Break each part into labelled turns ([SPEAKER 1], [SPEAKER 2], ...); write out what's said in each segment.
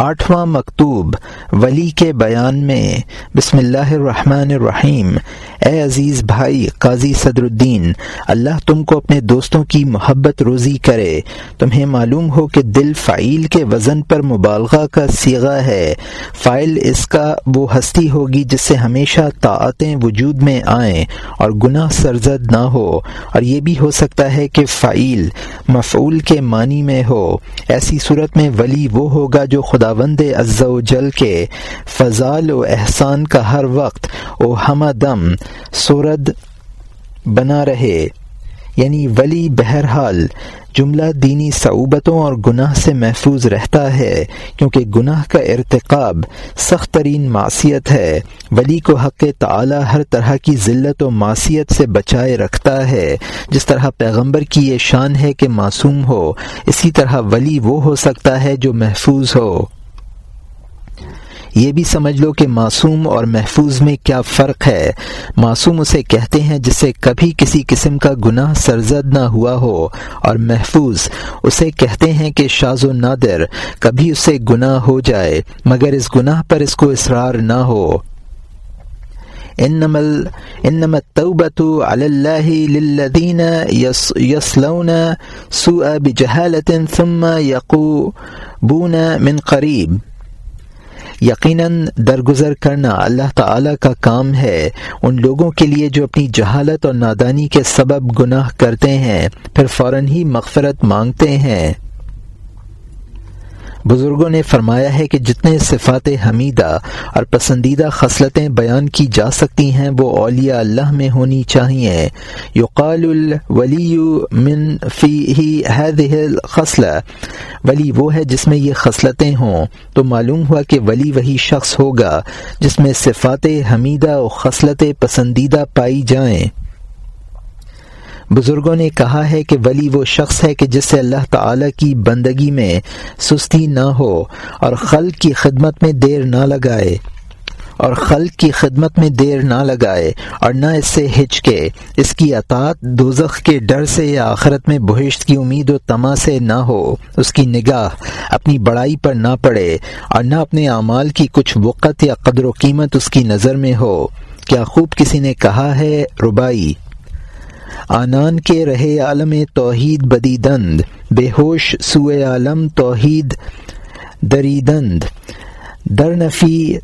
[SPEAKER 1] آٹھواں مکتوب ولی کے بیان میں، بسم اللہ الرحمن الرحیم، اے عزیز بھائی قاضی صدر الدین اللہ تم کو اپنے دوستوں کی محبت روزی کرے۔ تمہیں معلوم ہو کہ دل فائل کے وزن پر مبالغہ کا سیغہ ہے۔ فائل اس کا وہ ہستی ہوگی جس سے ہمیشہ طاعتیں وجود میں آئیں اور گناہ سرزد نہ ہو۔ اور یہ بھی ہو سکتا ہے کہ فائل مفعول کے معنی میں ہو۔ ایسی صورت میں ولی وہ ہوگا جو خدا خداوند عز و جل کے فضال و احسان کا ہر وقت او ہم دم سورد بنا رہے۔ یعنی ولی بہرحال جملہ دینی صعوبتوں اور گناہ سے محفوظ رہتا ہے، کیونکہ گناہ کا ارتقاب سخت ترین معصیت ہے۔ ولی کو حق تعالی ہر طرح کی ذلت و معصیت سے بچائے رکھتا ہے۔ جس طرح پیغمبر کی یہ شان ہے کہ معصوم ہو، اسی طرح ولی وہ ہو سکتا ہے جو محفوظ ہو۔ یہ بھی سمجھ لو کہ معصوم اور محفوظ میں کیا فرق ہے۔ معصوم اسے کہتے ہیں جس سے کبھی کسی قسم کا گناہ سرزد نہ ہوا ہو، اور محفوظ اسے کہتے ہیں کہ شاز و نادر، کبھی اسے گناہ ہو جائے، مگر اس گناہ پر اس کو اصرار نہ ہو۔ انما التوبة على الله للذين يصلون سوء بجهالة ثم يقوبون من قريب یقیناً درگزر کرنا اللہ تعالی کا کام ہے۔ ان لوگوں کے لیے جو اپنی جہالت اور نادانی کے سبب گناہ کرتے ہیں، پھر فوراً ہی مغفرت مانگتے ہیں۔ بزرگوں نے فرمایا ہے کہ جتنے صفات حمیدہ اور پسندیدہ خصلتیں بیان کی جا سکتی ہیں، وہ اولیاء اللہ میں ہونی چاہیے۔ یقال الولی من فی هذه الخصلہ۔ ولی وہ ہے جس میں یہ خصلتیں ہوں۔ تو معلوم ہوا کہ ولی وہی شخص ہوگا جس میں صفات حمیدہ و خصلت پسندیدہ پائی جائیں۔ بزرگوں نے کہا ہے کہ ولی وہ شخص ہے کہ جس سے اللہ تعالی کی بندگی میں سستی نہ ہو اور خلق کی خدمت میں دیر نہ لگائے، اور خلق کی خدمت میں دیر نہ لگائے اور نہ اس سے ہچکے۔ اس کی اطاعت دوزخ کے ڈر سے یا آخرت میں بہشت کی امید و تما سے نہ ہو۔ اس کی نگاہ اپنی بڑائی پر نہ پڑے اور نہ اپنے اعمال کی کچھ وقت یا قدر و قیمت اس کی نظر میں ہو۔ کیا خوب کسی نے کہا ہے؟ ربائی آنان کے رہے عالم توحید بدی دند بے ہوش سوئے عالم توحید دریدند، در نفی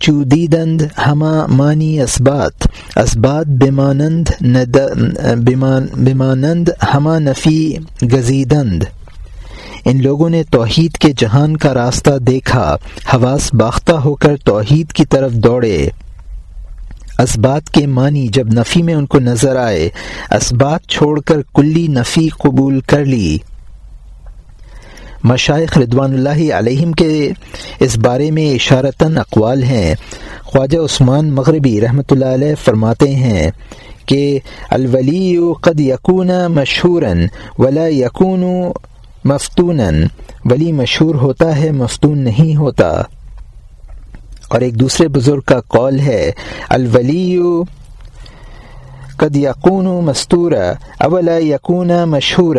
[SPEAKER 1] چودیدند ہما مانی اسبات اسبات بمانند بمانند ہما نفی گزیدند۔ ان لوگوں نے توحید کے جہان کا راستہ دیکھا، حواس باختہ ہو کر توحید کی طرف دوڑے۔ اسبات کے معنی جب نفی میں ان کو نظر آئے اسبات چھوڑ کر کلی نفی قبول کر لی۔ مشائق ردوان اللہ علیہم کے اس بارے میں اشارتاً اقوال ہیں۔ خواجہ عثمان مغربی رحمۃ اللہ علیہ فرماتے ہیں کہ الولی قد یقون مشہوراً ولا یقون مفتون ولی مشہور ہوتا ہے، مفتون نہیں ہوتا۔ اور ایک دوسرے بزرگ کا قول ہے الولی قد یقون مستور اولا یقون مشہور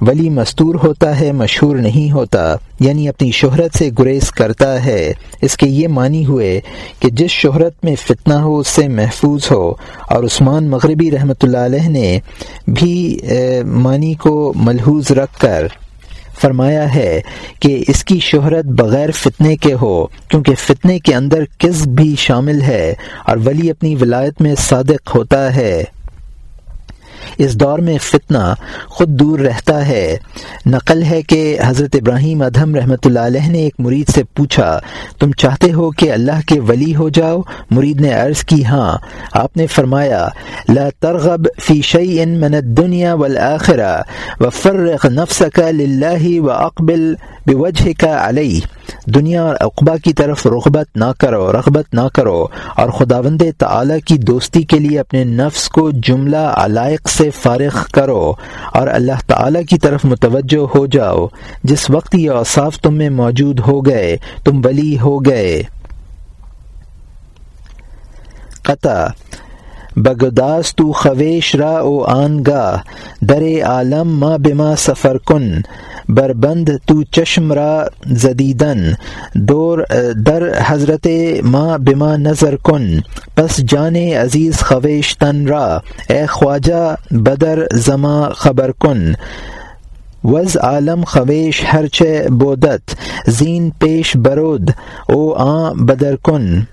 [SPEAKER 1] ولی مستور ہوتا ہے، مشہور نہیں ہوتا یعنی اپنی شہرت سے گریز کرتا ہے۔ اس کے یہ معنی ہوئے کہ جس شہرت میں فتنہ ہو، اس سے محفوظ ہو۔ اور عثمان مغربی رحمۃ اللہ علیہ نے بھی معنی کو ملحوظ رکھ کر فرمایا ہے کہ اس کی شہرت بغیر فتنے کے ہو، کیونکہ فتنے کے اندر کس بھی شامل ہے اور ولی اپنی ولایت میں صادق ہوتا ہے۔ اس دور میں فتنہ خود دور رہتا ہے۔ نقل ہے کہ حضرت ابراہیم ادہم رحمۃ اللہ علیہ نے ایک مرید سے پوچھا، تم چاہتے ہو کہ اللہ کے ولی ہو جاؤ؟ مرید نے عرض کی ہاں۔ آپ نے فرمایا، لا ترغب فی شیء من الدنیا والآخرہ وفرق نفسك للہ واقبل بوجهك علی دنیا اور اقبا کی طرف رغبت نہ کرو، رغبت نہ کرو۔ اور خداوند تعالی کی دوستی کے لیے اپنے نفس کو جملہ علائق سے فارغ کرو۔ اور اللہ تعالی کی طرف متوجہ ہو جاؤ۔ جس وقت یہ اوصاف تم میں موجود ہو گئے، تم ولی ہو گئے۔ قطع بگداس تو خویش را او آنگاہ در عالم ما بما سفر کن، بربند تو چشم را زدیدن، دور، در حضرت ما بما نظر کن، پس جان عزیز خویش تن را، اے خواجہ بدر زما خبر کن۔ وز عالم خویش ہرچ بودت، زین پیش برود، او آ بدر کن۔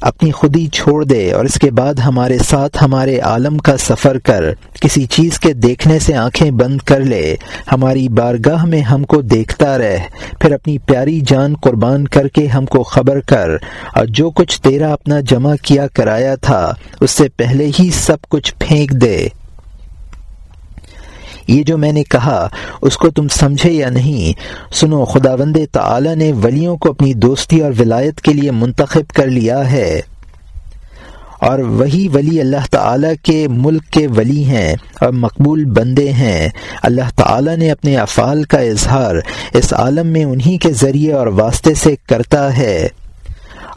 [SPEAKER 1] اپنی خودی چھوڑ دے اور اس کے بعد ہمارے ساتھ ہمارے عالم کا سفر کر، کسی چیز کے دیکھنے سے آنکھیں بند کر لے۔ ہماری بارگاہ میں ہم کو دیکھتا رہ۔ پھر اپنی پیاری جان قربان کر کے ہم کو خبر کر۔ اور جو کچھ تیرا اپنا جمع کیا کرایا تھا، اس سے پہلے ہی سب کچھ پھینک دے۔ یہ جو میں نے کہا، اس کو تم سمجھے یا نہیں، سنو، خداوند تعالی نے ولیوں کو اپنی دوستی اور ولایت کے لیے منتخب کر لیا ہے۔ اور وہی ولی اللہ تعالی کے ملک کے ولی ہیں اور مقبول بندے ہیں۔ اللہ تعالی نے اپنے افعال کا اظہار اس عالم میں انہی کے ذریعے اور واسطے سے کرتا ہے۔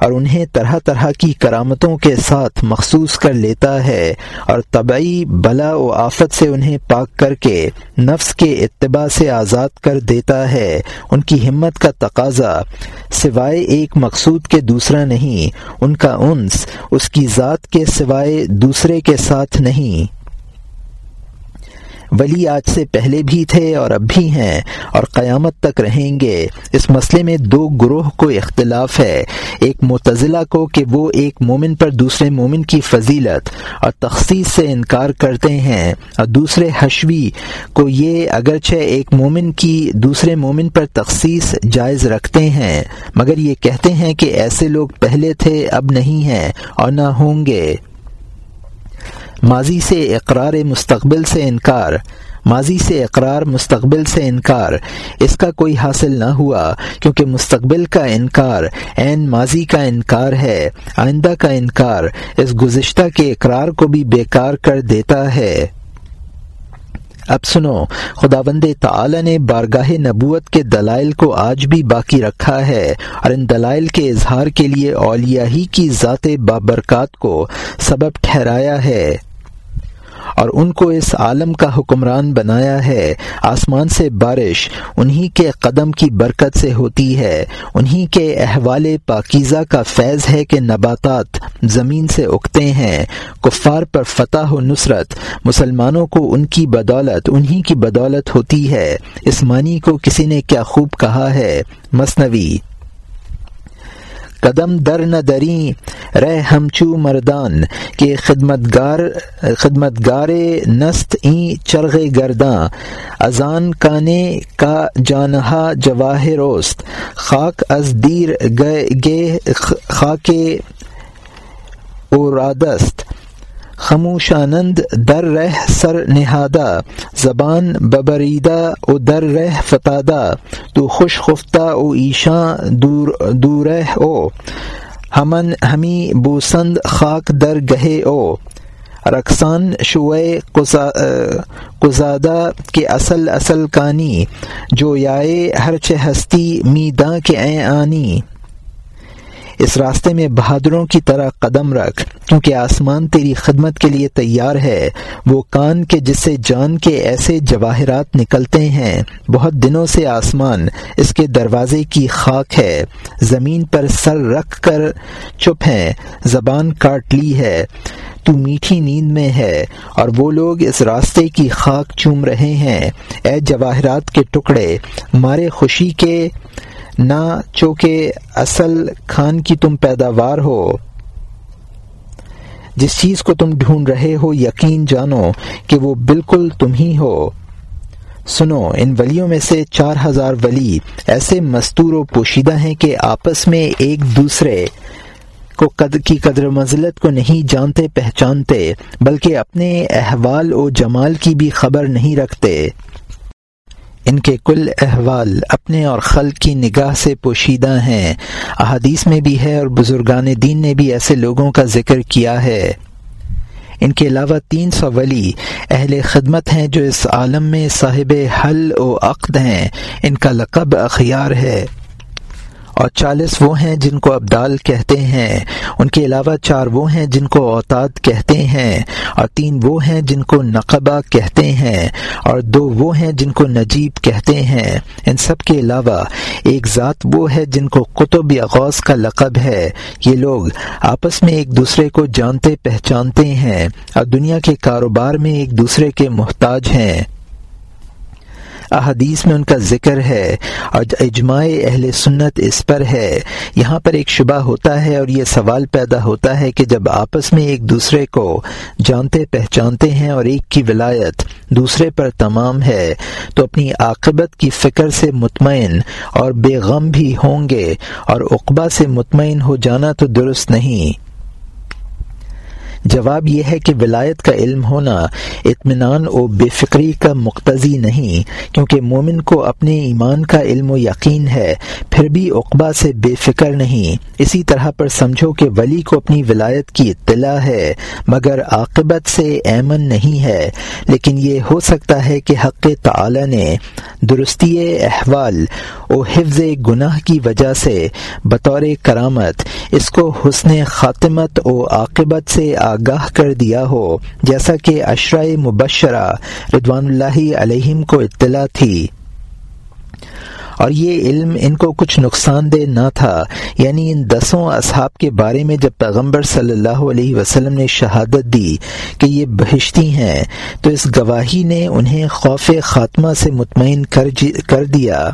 [SPEAKER 1] اور انہیں طرح طرح کی کرامتوں کے ساتھ مخصوص کر لیتا ہے اور طبعی بلا و آفت سے انہیں پاک کر کے نفس کے اتباع سے آزاد کر دیتا ہے۔ ان کی ہمت کا تقاضا سوائے ایک مقصود کے دوسرا نہیں، ان کا انس اس کی ذات کے سوائے دوسرے کے ساتھ نہیں۔ ولی آج سے پہلے بھی تھے اور اب بھی ہیں اور قیامت تک رہیں گے۔ اس مسئلے میں دو گروہ کو اختلاف ہے۔ ایک متضلاع کو کہ وہ ایک مومن پر دوسرے مومن کی فضیلت اور تخصیص سے انکار کرتے ہیں۔ اور دوسرے حشوی کو یہ اگرچہ ایک مومن کی دوسرے مومن پر تخصیص جائز رکھتے ہیں، مگر یہ کہتے ہیں کہ ایسے لوگ پہلے تھے، اب نہیں ہیں اور نہ ہوں گے۔ ماضی سے اقرار مستقبل سے انکار، ماضی سے اقرار مستقبل سے انکار۔ اس کا کوئی حاصل نہ ہوا، کیونکہ مستقبل کا انکار عین ماضی کا انکار ہے، آئندہ کا انکار اس گزشتہ کے اقرار کو بھی بیکار کر دیتا ہے۔ اب سنو خدا بند تعالی نے بارگاہ نبوت کے دلائل کو آج بھی باقی رکھا ہے، اور ان دلائل کے اظہار کے لیے اولیاء ہی کی ذات بابرکات کو سبب ٹھہرایا ہے۔ اور ان کو اس عالم کا حکمران بنایا ہے۔ آسمان سے بارش انہی کے قدم کی برکت سے ہوتی ہے۔ انہی کے احوال پاکیزہ کا فیض ہے کہ نباتات زمین سے اگتے ہیں۔ کفار پر فتح و نصرت، مسلمانوں کو ان کی بدولت، انہی کی بدولت ہوتی ہے۔ اس معنی کو کسی نے کیا خوب کہا ہے؟ مصنوی قدم در نہ دری رہ ہمچو مردان کے خدمت گار خدمت گار نست این چرغ گرداں اذان کانے کا جانہا جواہ روست، خاک از دیر گے خاک اورادست۔ خموشانند در رہ سر نہادہ زبان ببریدہ او در رہ فتادہ، تو خوش خفتہ او ایشاں دور دور او، ہمن ہمی بوسند خاک در گہے او۔ رقصان شوئے قزادہ کے اصل اصل کانی، جو یائے ہر چہ ہستی میداں کے اے آنی۔ اس راستے میں بہادروں کی طرح قدم رکھ، کیونکہ آسمان تیری خدمت کے لیے تیار ہے۔ وہ کان کے جس سے جان کے ایسے جواہرات نکلتے ہیں۔ بہت دنوں سے آسمان اس کے دروازے کی خاک ہے۔ زمین پر سر رکھ کر چپ ہیں، زبان کاٹ لی ہے۔ تو میٹھی نیند میں ہے۔ اور وہ لوگ اس راستے کی خاک چوم رہے ہیں۔ اے جواہرات کے ٹکڑے، مارے خوشی کے نہ چونکہ اصل خان کی تم پیداوار ہو۔ جس چیز کو تم ڈھونڈ رہے ہو، یقین جانو کہ وہ بالکل تم ہی ہو۔ سنو، ان ولیوں میں سے چار ہزار ولی ایسے مستور و پوشیدہ ہیں کہ آپس میں ایک دوسرے کو قدر کی قدر منزلت کو نہیں جانتے، پہچانتے، بلکہ اپنے احوال و جمال کی بھی خبر نہیں رکھتے۔ ان کے کل احوال اپنے اور خلق کی نگاہ سے پوشیدہ ہیں۔ احادیث میں بھی ہے اور بزرگان دین نے بھی ایسے لوگوں کا ذکر کیا ہے۔ ان کے علاوہ تین سو ولی اہل خدمت ہیں جو اس عالم میں صاحب حل و عقد ہیں۔ ان کا لقب اخیار ہے۔ اور چالیس وہ ہیں جن کو ابدال کہتے ہیں۔ ان کے علاوہ چار وہ ہیں جن کو اوتاد کہتے ہیں۔ اور تین وہ ہیں جن کو نقبہ کہتے ہیں۔ اور دو وہ ہیں جن کو نجیب کہتے ہیں۔ ان سب کے علاوہ ایک ذات وہ ہے جن کو قطب یا غوث کا لقب ہے۔ یہ لوگ آپس میں ایک دوسرے کو جانتے پہچانتے ہیں۔ اور دنیا کے کاروبار میں ایک دوسرے کے محتاج ہیں۔ احادیث میں ان کا ذکر ہے اور اجماع اہل سنت اس پر ہے۔ یہاں پر ایک شبہ ہوتا ہے اور یہ سوال پیدا ہوتا ہے کہ جب آپس میں ایک دوسرے کو جانتے پہچانتے ہیں اور ایک کی ولایت دوسرے پر تمام ہے، تو اپنی عاقبت کی فکر سے مطمئن اور بے غم بھی ہوں گے اور اقبا سے مطمئن ہو جانا تو درست نہیں۔ جواب یہ ہے کہ ولایت کا علم ہونا اطمینان و بے فکری کا مقتضی نہیں، کیونکہ مومن کو اپنے ایمان کا علم و یقین ہے، پھر بھی اقبا سے بے فکر نہیں۔ اسی طرح پر سمجھو کہ ولی کو اپنی ولایت کی اطلاع ہے، مگر عاقبت سے ایمن نہیں ہے۔ لیکن یہ ہو سکتا ہے کہ حق تعالی نے درستی احوال و حفظ گناہ کی وجہ سے بطور کرامت اس کو حسن خاتمت و عاقبت سے آگاہ کر دیا ہو۔ جیسا کہ اشرائے مبشرہ ردوان اللہ علیہم کو اطلاع تھی۔ اور یہ علم ان کو کچھ نقصان دہ نہ تھا۔ یعنی ان دسوں اصحاب کے بارے میں جب پیغمبر صلی اللہ علیہ وسلم نے شہادت دی کہ یہ بہشتی ہیں، تو اس گواہی نے انہیں خوف خاتمہ سے مطمئن کر جی- دیا۔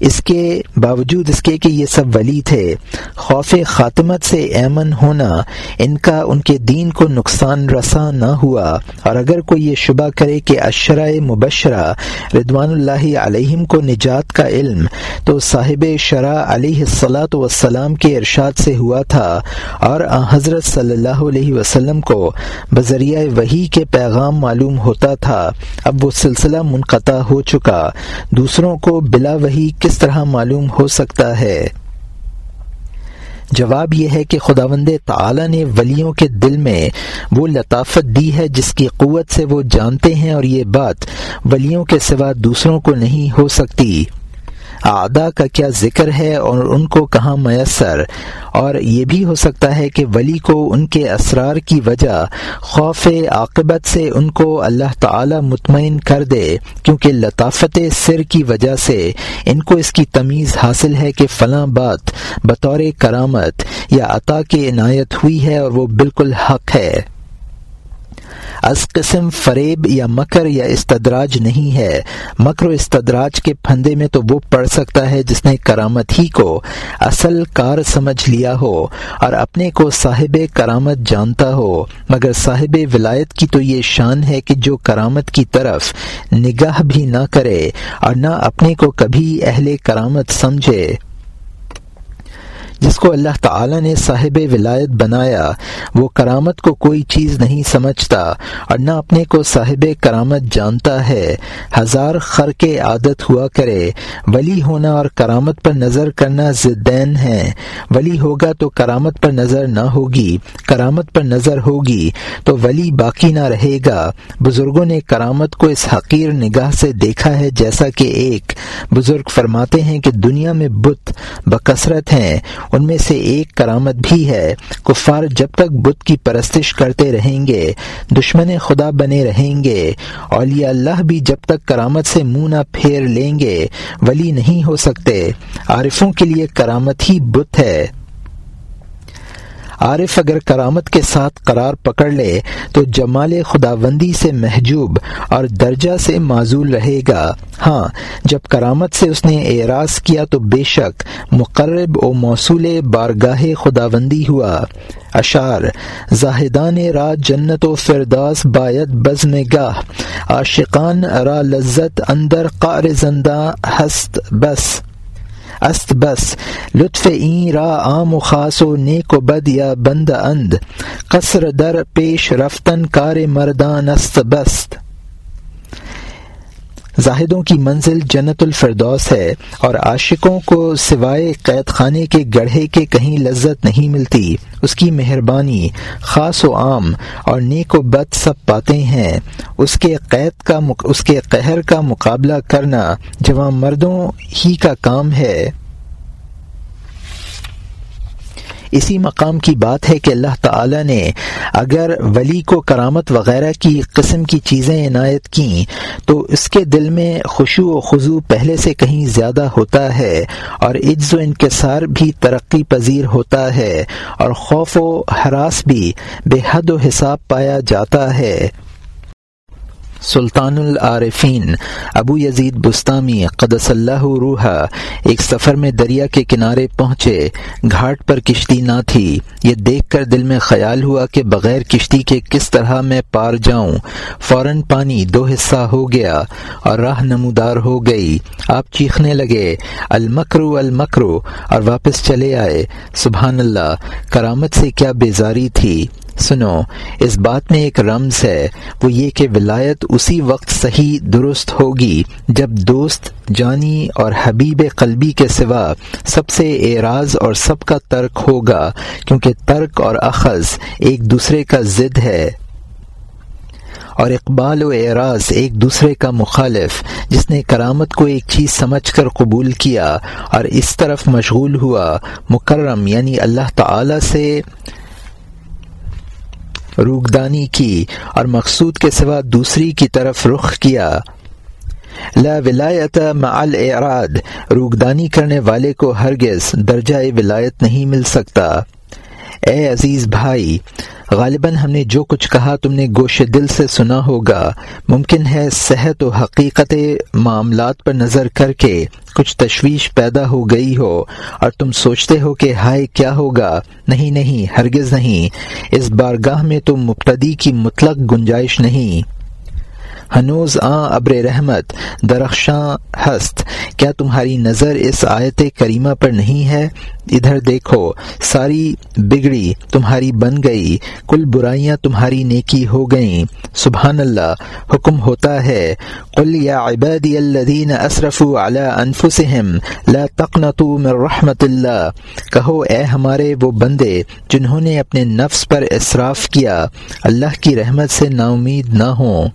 [SPEAKER 1] اس کے باوجود اس کے کہ یہ سب ولی تھے، خوف خاتمت سے ایمن ہونا، ان کا، ان کے دین کو نقصان رساں نہ ہوا۔ اور اگر کوئی یہ شبہ کرے کہ اشرۂ مبشرہ ردوان اللہ علیہم کو نجات کا علم، تو صاحب شرح علیہ السلاۃ وسلام کے ارشاد سے ہوا تھا۔ اور حضرت صلی اللہ علیہ وسلم کو بذریعہ وہی کے پیغام معلوم ہوتا تھا۔ اب وہ سلسلہ منقطع ہو چکا۔ دوسروں کو بلا وہی کس طرح معلوم ہو سکتا ہے؟ جواب یہ ہے کہ خداوند تعالی نے ولیوں کے دل میں وہ لطافت دی ہے جس کی قوت سے وہ جانتے ہیں اور یہ بات ولیوں کے سوا دوسروں کو نہیں ہو سکتی۔ اعدا کا کیا ذکر ہے اور ان کو کہاں میسر؟ اور یہ بھی ہو سکتا ہے کہ ولی کو ان کے اسرار کی وجہ خوف عاقبت سے ان کو اللہ تعالی مطمئن کر دے، کیونکہ لطافت سر کی وجہ سے ان کو اس کی تمیز حاصل ہے کہ فلاں بات بطور کرامت یا عطا کی عنایت ہوئی ہے اور وہ بالکل حق ہے۔ از قسم فریب یا مکر یا استدراج نہیں ہے۔ مکر و استدراج کے پھندے میں تو وہ پڑ سکتا ہے جس نے کرامت ہی کو اصل کار سمجھ لیا ہو اور اپنے کو صاحب کرامت جانتا ہو۔ مگر صاحب ولایت کی تو یہ شان ہے کہ جو کرامت کی طرف نگاہ بھی نہ کرے اور نہ اپنے کو کبھی اہل کرامت سمجھے۔ جس کو اللہ تعالی نے صاحب ولایت بنایا، وہ کرامت کو کوئی چیز نہیں سمجھتا اور نہ اپنے کو صاحب کرامت جانتا ہے۔ ہزار خر کے عادت ہوا کرے، ولی ہونا اور کرامت پر نظر کرنا زدین ہے۔ ولی ہوگا تو کرامت پر نظر نہ ہوگی، کرامت پر نظر ہوگی تو ولی باقی نہ رہے گا۔ بزرگوں نے کرامت کو اس حقیر نگاہ سے دیکھا ہے جیسا کہ ایک بزرگ فرماتے ہیں کہ دنیا میں بت بکثرت ہیں ان میں سے ایک کرامت بھی ہے۔ کفار جب تک بت کی پرستش کرتے رہیں گے، دشمن خدا بنے رہیں گے۔ اولیاء اللہ بھی جب تک کرامت سے منہ نہ پھیر لیں گے، ولی نہیں ہو سکتے۔ عارفوں کے لیے کرامت ہی بت ہے۔ عارف اگر کرامت کے ساتھ قرار پکڑ لے تو جمال خداوندی سے محجوب اور درجہ سے معذول رہے گا۔ ہاں جب کرامت سے اس نے اعراض کیا تو بے شک مقرب و موصول بارگاہ خداوندی ہوا۔ اشار زاہدان را جنت و فرداس باید بزم گاہ، عاشقان را لذت اندر قار زندہ ہست بس۔ است بس. لطف این را عام و خاص و نیک و بد یا بند اند. قصر در پیش رفتن کار مردان است بست زاہدوں کی منزل جنت الفردوس ہے اور عاشقوں کو سوائے قید خانے کے گڑھے کے کہیں لذت نہیں ملتی۔ اس کی مہربانی خاص و عام اور نیک و بد سب پاتے ہیں۔ اس کے قید کا مق... اس کے قہر کا مقابلہ کرنا جوان مردوں ہی کا کام ہے۔ اسی مقام کی بات ہے کہ اللہ تعالی نے اگر ولی کو کرامت وغیرہ کی قسم کی چیزیں عنایت کیں، تو اس کے دل میں خوشو و خضو پہلے سے کہیں زیادہ ہوتا ہے اور عز و انکسار بھی ترقی پذیر ہوتا ہے اور خوف و حراس بھی بے حد و حساب پایا جاتا ہے۔ سلطان العارفین ابو یزید بستانی قدس اللہ روحا ایک سفر میں دریا کے کنارے پہنچے، گھاٹ پر کشتی نہ تھی۔ یہ دیکھ کر دل میں خیال ہوا کہ بغیر کشتی کے کس طرح میں پار جاؤں۔ فوراً پانی دو حصہ ہو گیا اور راہ نمودار ہو گئی۔ آپ چیخنے لگے، المکرو المکرو، اور واپس چلے آئے۔ سبحان اللہ، کرامت سے کیا بیزاری تھی۔ سنو، اس بات میں ایک رمز ہے، وہ یہ کہ ولایت اسی وقت صحیح درست ہوگی جب دوست، جانی اور حبیب قلبی کے سوا سب سے اعراض اور سب کا ترک ہوگا، کیونکہ ترک اور اخذ ایک دوسرے کا ضد ہے۔ اور اقبال و اعراض ایک دوسرے کا مخالف، جس نے کرامت کو ایک چیز سمجھ کر قبول کیا اور اس طرف مشغول ہوا، مکرم یعنی اللہ تعالی سے روگدانی کی اور مقصود کے سوا دوسری کی طرف رخ کیا۔ لا ولایت مع الاعراض روگدانی کرنے والے کو ہرگز درجہ ولایت نہیں مل سکتا۔ اے عزیز بھائی غالباً ہم نے جو کچھ کہا تم نے گوش دل سے سنا ہوگا۔ ممکن ہے صحت و حقیقت معاملات پر نظر کر کے کچھ تشویش پیدا ہو گئی ہو اور تم سوچتے ہو کہ ہائے کیا ہوگا۔ نہیں نہیں، ہرگز نہیں۔ اس بارگاہ میں تم مبتدی کی مطلق گنجائش نہیں۔ ہنوز آ، ابر رحمت، درخشاں ہست۔ کیا تمہاری نظر اس آیت کریمہ پر نہیں ہے؟ ادھر دیکھو، ساری بگڑی، تمہاری بن گئی، کل برائیاں تمہاری نیکی ہو گئیں۔ سبحان اللہ، حکم ہوتا ہے۔ قل یا عبادی الذین اسرفوا علی انفسهم لا تقنطوا من رحمت اللہ۔ کہو، اے ہمارے وہ بندے جنہوں نے اپنے نفس پر اسراف کیا، اللہ کی رحمت سے نا امید نہ ہوں۔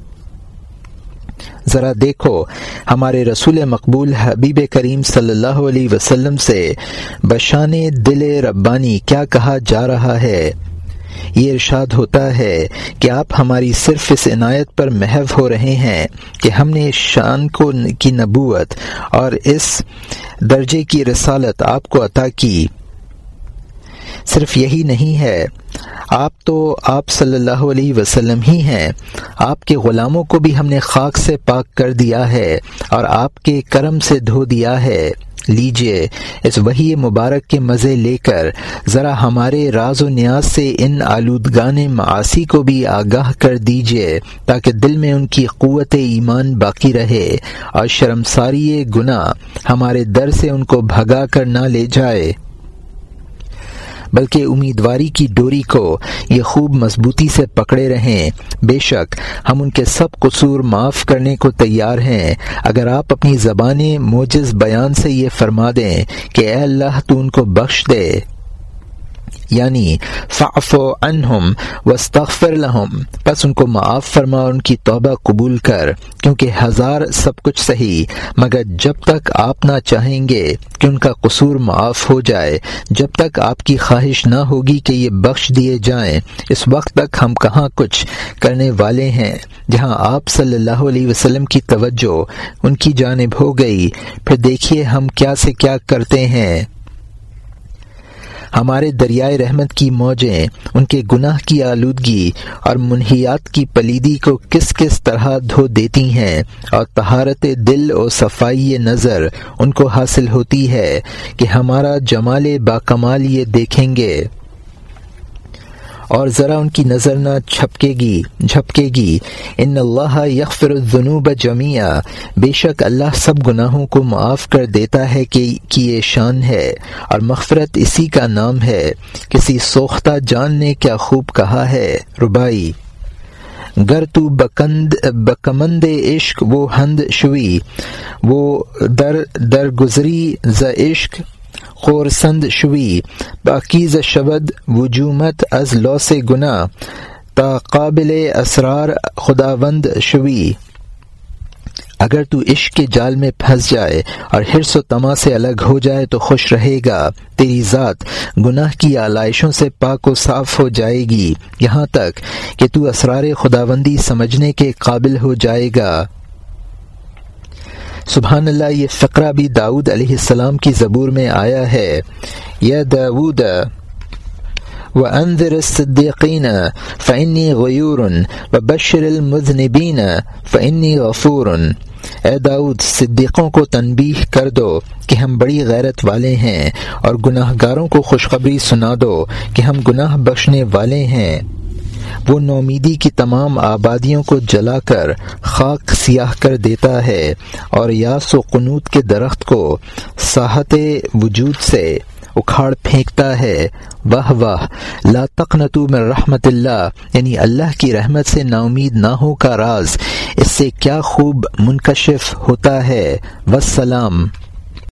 [SPEAKER 1] ذرا دیکھو، ہمارے رسول مقبول حبیب کریم صلی اللہ علیہ وسلم سے، بشان دل ربانی کیا کہا جا رہا ہے؟ یہ ارشاد ہوتا ہے کہ آپ ہماری صرف اس عنایت پر محو ہو رہے ہیں کہ ہم نے شان کو کی نبوت اور اس درجے کی رسالت آپ کو عطا کی۔ صرف یہی نہیں ہے آپ تو آپ صلی اللہ علیہ وسلم ہی ہیں۔ آپ کے غلاموں کو بھی ہم نے خاک سے پاک کر دیا ہے اور آپ کے کرم سے دھو دیا ہے۔ لیجیے اس وہی مبارک کے مزے لے کر ذرا ہمارے راز و نیاز سے ان آلودگان معاشی کو بھی آگاہ کر دیجیے تاکہ دل میں ان کی قوت ایمان باقی رہے۔ اور شرمساری گناہ ہمارے در سے ان کو بھگا کر نہ لے جائے۔ بلکہ امیدواری کی ڈوری کو یہ خوب مضبوطی سے پکڑے رہیں۔ بے شک، ہم ان کے سب قصور معاف کرنے کو تیار ہیں۔ اگر آپ اپنی زبان موجز بیان سے یہ فرما دیں کہ اے اللہ تو ان کو بخش دے۔ یعنی فعف عنہم واستغفر لہم۔ پس ان کو معاف فرما ان کی توبہ قبول کر، کیونکہ ہزار سب کچھ صحیح، مگر جب تک آپ نہ چاہیں گے کہ ان کا قصور معاف ہو جائے، جب تک آپ کی خواہش نہ ہوگی کہ یہ بخش دیے جائیں، اس وقت تک ہم کہاں کچھ کرنے والے ہیں۔ جہاں آپ صلی اللہ علیہ وسلم کی توجہ ان کی جانب ہو گئی، پھر دیکھیے ہم کیا سے کیا کرتے ہیں۔ ہمارے دریائے رحمت کی موجیں، ان کے گناہ کی آلودگی اور منحیات کی پلیدی کو کس کس طرح دھو دیتی ہیں اور تہارت دل و صفائی نظر ان کو حاصل ہوتی ہے کہ ہمارا جمال با کمال یہ دیکھیں گے۔ اور ذرا ان کی نظر نہ چھپکے گی جھپکے گی ان اللہ یغفر الذنوب جمیا بے شک اللہ سب گناہوں کو معاف کر دیتا ہے کہ یہ شان ہے، اور مغفرت اسی کا نام ہے۔ کسی سوختہ جان نے کیا خوب کہا ہے؟ ربائی گر تو بکند بکمند عشق، وہ ہند شوی۔ وہ در در گزری ز عشق۔ خورسند شوی باقیز شبد وجومت از لوس گنا تا قابل اسرار خداوند شوی۔ اگر تو عشق کے جال میں پھنس جائے اور حرص و تما سے الگ ہو جائے تو خوش رہے گا۔ تیری ذات گناہ کی آلائشوں سے پاک و صاف ہو جائے گی۔ یہاں تک کہ تو اسرار خداوندی سمجھنے کے قابل ہو جائے گا۔ سبحان اللہ، یہ فقرہ بھی داود علیہ السلام کی زبور میں آیا ہے۔ یا داود و اندر صدیقین فعنی غیور و بشر المذنبین فعنی غفور۔ اے داؤد، صدیقوں کو تنبیہ کر دو کہ ہم بڑی غیرت والے ہیں اور گناہ گاروں کو خوشخبری سنا دو کہ ہم گناہ بخشنے والے ہیں۔ وہ نومیدی کی تمام آبادیوں کو جلا کر خاک سیاہ کر دیتا ہے اور یاس و قنوت کے درخت کو ساحت وجود سے اکھاڑ پھینکتا ہے۔ واہ واہ۔ لا تقنتو من رحمت اللہ۔ یعنی اللہ کی رحمت سے نا امید نہ ہو کا راز۔ اس سے کیا خوب منکشف ہوتا ہے۔ وسلام